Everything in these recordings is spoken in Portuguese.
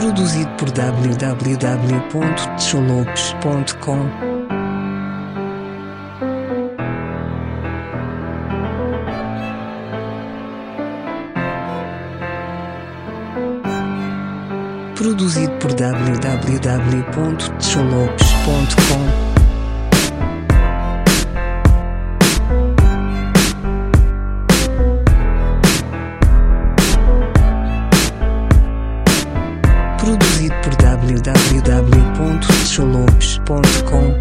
Produzido por www.tcholopes.com Produzido por www.tcholopes.com Produzido por www.cholopes.com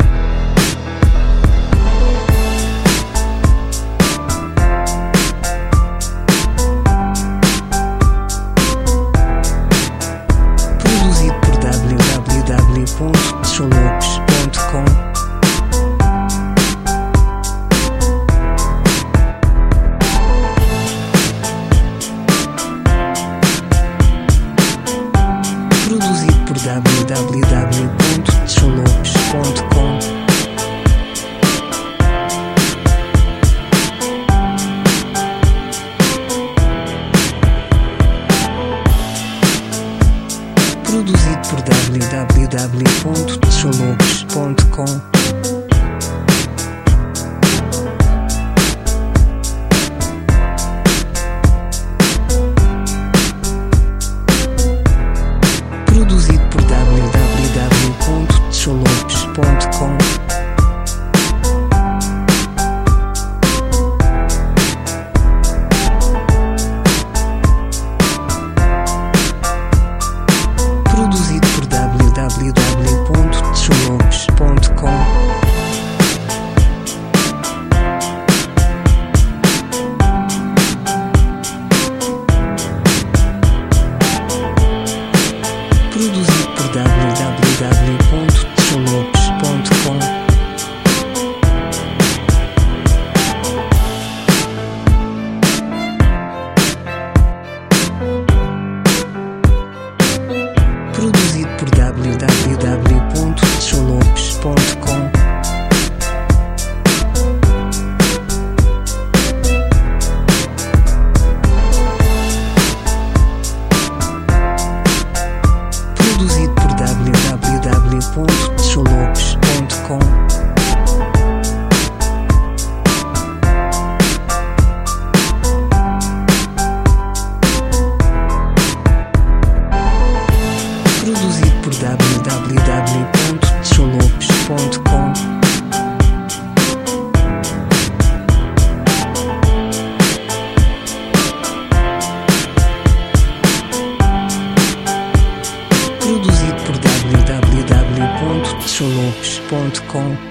www.solopes.com www.tchulopes.com Produzido por www.tchulopes.com produzido Produzido por www.tcholopes.com Produzido por www.tcholopes.com luxolux.com